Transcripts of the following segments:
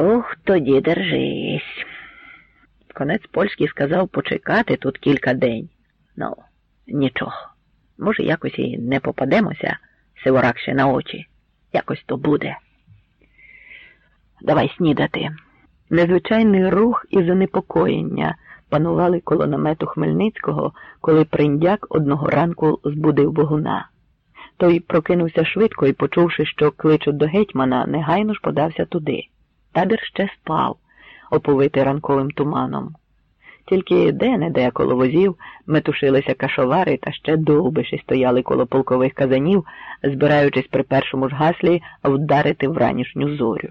Ух, тоді держись. Конець польський сказав почекати тут кілька день. Ну, нічого. Може, якось і не попадемося, Сиворак ще на очі. Якось то буде. Давай снідати. Незвичайний рух і занепокоєння панували коло намету Хмельницького, коли приндяк одного ранку збудив богуна. Той прокинувся швидко і, почувши, що кличуть до гетьмана, негайно ж подався туди. Табір ще спав, оповитий ранковим туманом. Тільки де-не-де коло возів метушилися кашовари та ще довбиші стояли коло полкових казанів, збираючись при першому ж гаслі вдарити в ранішню зорю.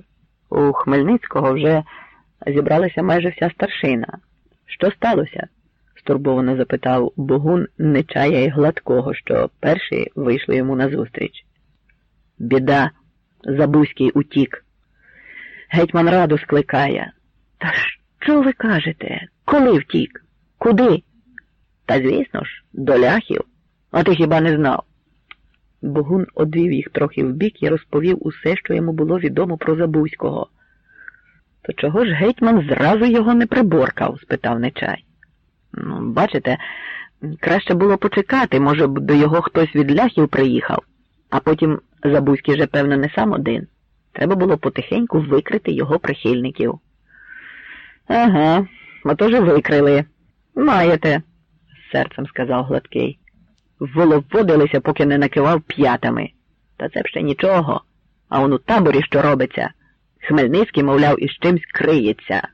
У Хмельницького вже зібралася майже вся старшина. Що сталося? стурбовано запитав Богун Нечая і Гладкого, що перші вийшли йому назустріч. Біда, Забузький утік. Гетьман раду скликає. Та що ви кажете? Коли втік? Куди? Та звісно ж, до ляхів. А ти хіба не знав? Богун одвів їх трохи вбік і розповів усе, що йому було відомо про Забузького. То чого ж гетьман зразу його не приборкав? спитав Нечай. Ну, бачите, краще було почекати, може б до його хтось від ляхів приїхав, а потім Забузький же, певно, не сам один. Треба було потихеньку викрити його прихильників. Ага, отож викрили. Маєте, серцем сказав Гладкий. Воловодилися, поки не накивав п'ятами. Та це б ще нічого. А он у таборі що робиться? Хмельницький, мовляв, із чимсь криється.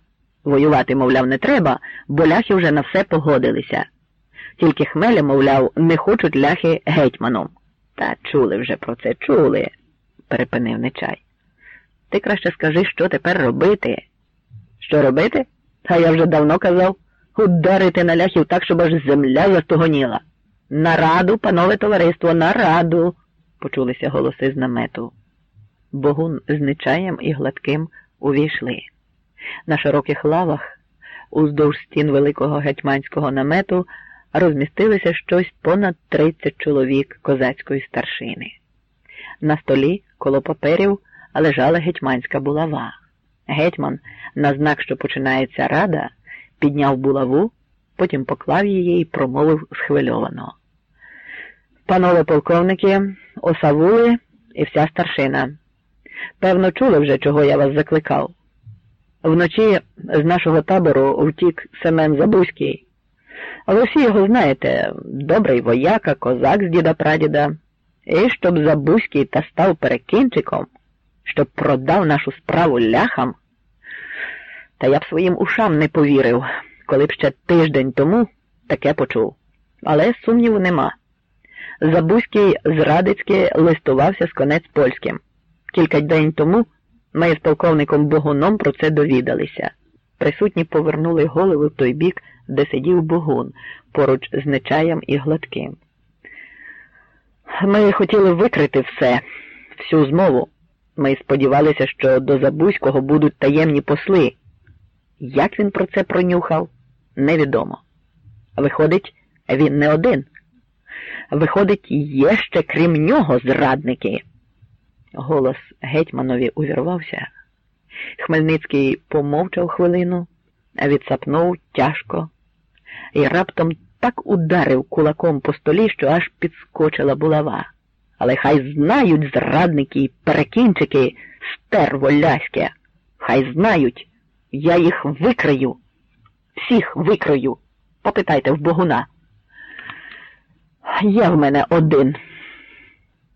Воювати, мовляв, не треба, бо ляхи вже на все погодилися. Тільки хмеля, мовляв, не хочуть ляхи гетьманом. Та чули вже про це, чули, перепинив Нечай. Ти краще скажи, що тепер робити. Що робити? Та я вже давно казав ударити на ляхів так, щоб аж земля застогоніла. На раду, панове товариство, на раду, почулися голоси з намету. Богун з нечаєм і гладким увійшли. На широких лавах, уздовж стін великого гетьманського намету, розмістилися щось понад 30 чоловік козацької старшини. На столі, коло паперів, лежала гетьманська булава. Гетьман, на знак, що починається рада, підняв булаву, потім поклав її і промовив схвильовано. Панове полковники, осавули і вся старшина. Певно, чули вже, чого я вас закликав. Вночі з нашого табору втік Семен Забузький. Ви всі його знаєте, добрий вояка, козак з діда прадіда, і щоб Забузький та став перекінчиком, щоб продав нашу справу ляхам. Та я б своїм ушам не повірив, коли б ще тиждень тому таке почув. Але сумніву нема. Забузький зрадицьки листувався з конець польським. Кілька день тому ми з полковником Богуном про це довідалися. Присутні повернули голови в той бік, де сидів Богун, поруч з нечаєм і гладким. Ми хотіли викрити все, всю змову. Ми сподівалися, що до Забузького будуть таємні посли. Як він про це пронюхав, невідомо. Виходить, він не один. Виходить, є ще крім нього зрадники. Голос гетьманові увірвався. Хмельницький помовчав хвилину, відсапнув тяжко і раптом так ударив кулаком по столі, що аж підскочила булава. Але хай знають зрадники й перекінчики стерво ляське. Хай знають, я їх викрию, всіх викрию. Попитайте в богуна. Є в мене один.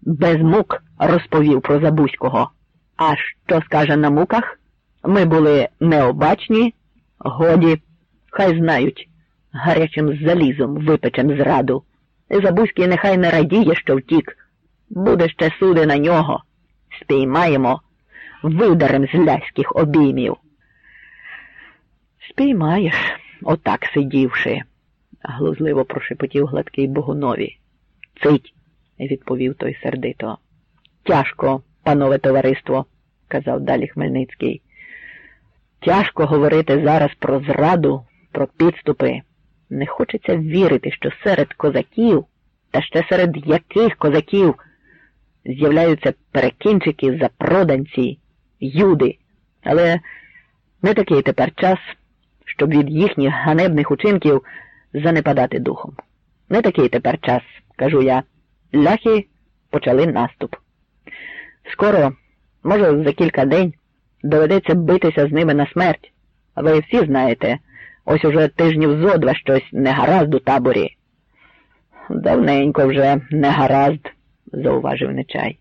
Без мук розповів про Забузького. А що скаже на муках? Ми були необачні, годі, хай знають, гарячим залізом випечем зраду. І Забузький нехай не радіє, що втік. Буде ще суди на нього. Спіймаємо, видарем з ляських обіймів. Спіймаєш, отак сидівши, глузливо прошепотів гладкий Богунові. Цить, відповів той сердито. Тяжко, панове товариство, казав далі Хмельницький. Тяжко говорити зараз про зраду, про підступи. Не хочеться вірити, що серед козаків, та ще серед яких козаків з'являються перекінчики, запроданці, юди, Але не такий тепер час, щоб від їхніх ганебних учинків занепадати духом. Не такий тепер час, кажу я. Ляхи почали наступ. Скоро, може, за кілька день доведеться битися з ними на смерть. Ви всі знаєте, ось уже тижнів зо два щось негаразд у таборі. Давненько вже негаразд, зауважив Нечай.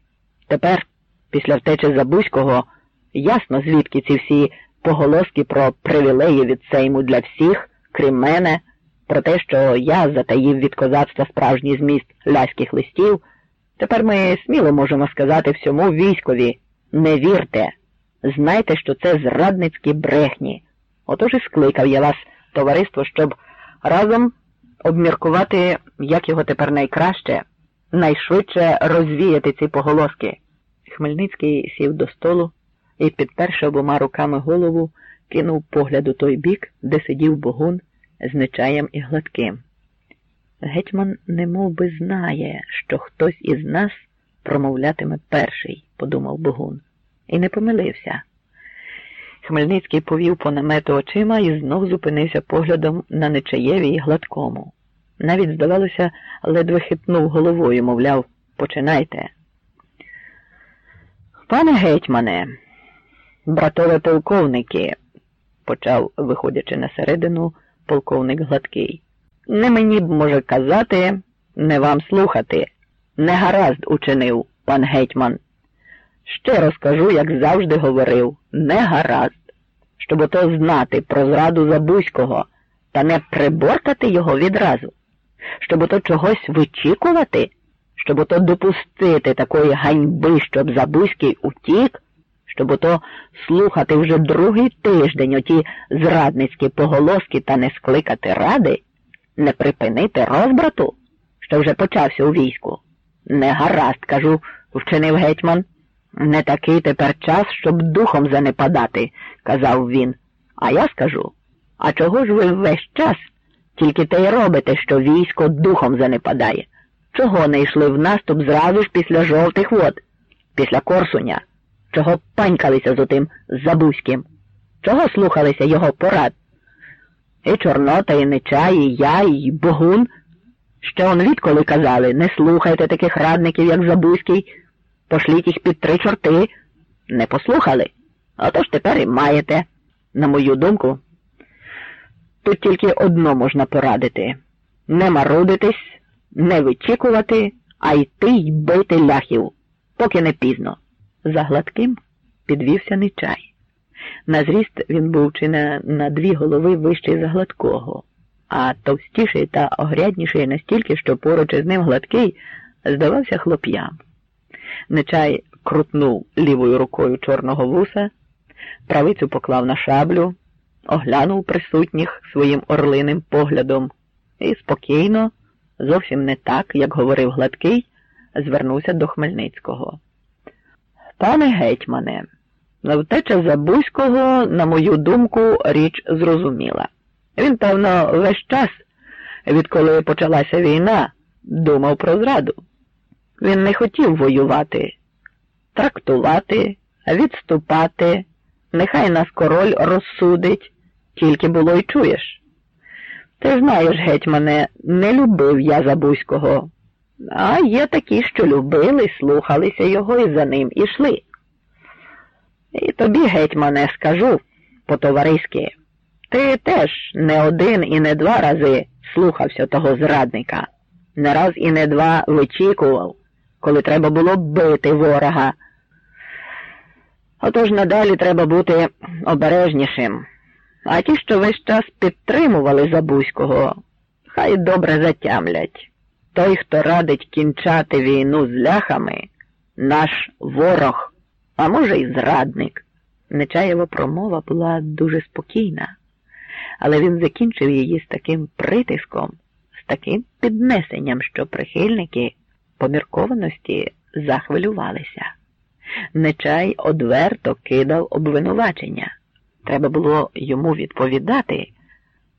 Тепер, після втечі Забузького, ясно, звідки ці всі поголоски про привілеї від Сейму для всіх, крім мене, про те, що я затаїв від козацтва справжній зміст ляських листів. Тепер ми сміло можемо сказати всьому військові не вірте, знайте, що це зрадницькі брехні. Отож і скликав я вас, товариство, щоб разом обміркувати, як його тепер найкраще, найшвидше розвіяти ці поголоски. Хмельницький сів до столу і, підперши обома руками голову, кинув погляд у той бік, де сидів богун з нечаєм і гладким. Гетьман немов би знає, що хтось із нас промовлятиме перший, подумав Богун, і не помилився. Хмельницький повів по намету очима і знов зупинився поглядом на Нечаєві і гладкому. Навіть, здавалося, ледве хитнув головою, мовляв, починайте. Пане гетьмане, братове полковники, почав, виходячи на середину, полковник гладкий. Не мені б може казати, не вам слухати. Не гаразд учинив пан гетьман. Ще розкажу, як завжди говорив, не гаразд, щоб ото знати про зраду Забузького та не приборкати його відразу, щоб ото чогось вичікувати, щоб ото допустити такої ганьби, щоб Забузький утік, щоб ото слухати вже другий тиждень оті зрадницькі поголоски та не скликати ради, не припинити розбрату, що вже почався у війську. Не гаразд, кажу, вчинив гетьман. Не такий тепер час, щоб духом занепадати, казав він. А я скажу, а чого ж ви весь час тільки те й робите, що військо духом занепадає? Чого не йшли в наступ зразу ж після жовтих вод, після Корсуня? Чого панькалися з отим Забузьким? Чого слухалися його порад? І Чорнота, і Нечай, і я, і Богун. Ще он відколи казали, не слухайте таких радників, як Забузький, пошліть їх під три чорти. Не послухали. Отож тепер і маєте. На мою думку, тут тільки одно можна порадити не марудитись, не вичікувати, а йти й бити ляхів, поки не пізно. За гладким підвівся Нечай. На зріст він був чи не на дві голови вищий за гладкого, а товстіший та огрядніший настільки, що поруч із ним гладкий здавався хлоп'ям. Нечай крутнув лівою рукою чорного вуса, правицю поклав на шаблю, оглянув присутніх своїм орлиним поглядом і спокійно, зовсім не так, як говорив гладкий, звернувся до Хмельницького. Пане гетьмане, втеча Забузького, на мою думку, річ зрозуміла. Він, певно, весь час, відколи почалася війна, думав про зраду. Він не хотів воювати, трактувати, відступати, нехай нас король розсудить, тільки було й чуєш. Ти знаєш, гетьмане, не любив я Забузького. А є такі, що любили, слухалися його і за ним ішли. І тобі, гетьмане, скажу по-товариськи, ти теж не один і не два рази слухався того зрадника, не раз і не два вичікував, коли треба було бити ворога. Отож надалі треба бути обережнішим. А ті, що весь час підтримували Забузького, хай добре затямлять. Той, хто радить кінчати війну з ляхами, наш ворог, а може, й зрадник. Нечаєва промова була дуже спокійна, але він закінчив її з таким притиском, з таким піднесенням, що прихильники поміркованості захвилювалися. Нечай одверто кидав обвинувачення. Треба було йому відповідати,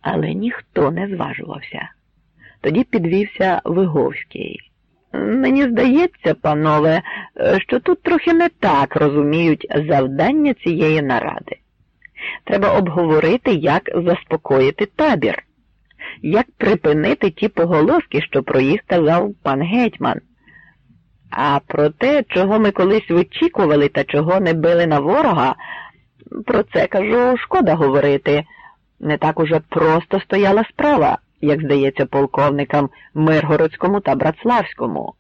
але ніхто не зважувався. Тоді підвівся Виговський. Мені здається, панове, що тут трохи не так розуміють завдання цієї наради. Треба обговорити, як заспокоїти табір, як припинити ті поголоски, що про їх казав пан гетьман. А про те, чого ми колись вичікували та чого не били на ворога, про це кажу, шкода говорити. Не так уже просто стояла справа, як здається, полковникам Миргородському та Братславському.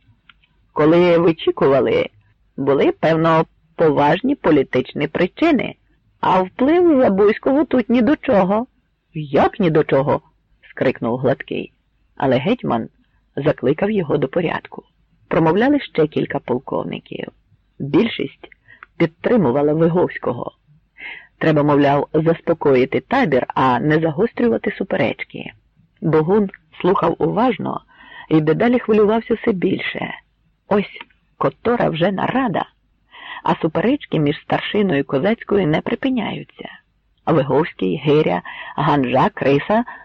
Коли вичікували, були, певно, поважні політичні причини, а вплив Забузького тут ні до чого. Як ні до чого? скрикнув Гладкий. Але гетьман закликав його до порядку. Промовляли ще кілька полковників. Більшість підтримувала Виговського. Треба, мовляв, заспокоїти табір, а не загострювати суперечки. Богун слухав уважно і дедалі хвилювався все більше. Ось котора вже нарада, а суперечки між старшиною і козацькою не припиняються. Виговський, Гиря, Ганжа, Криса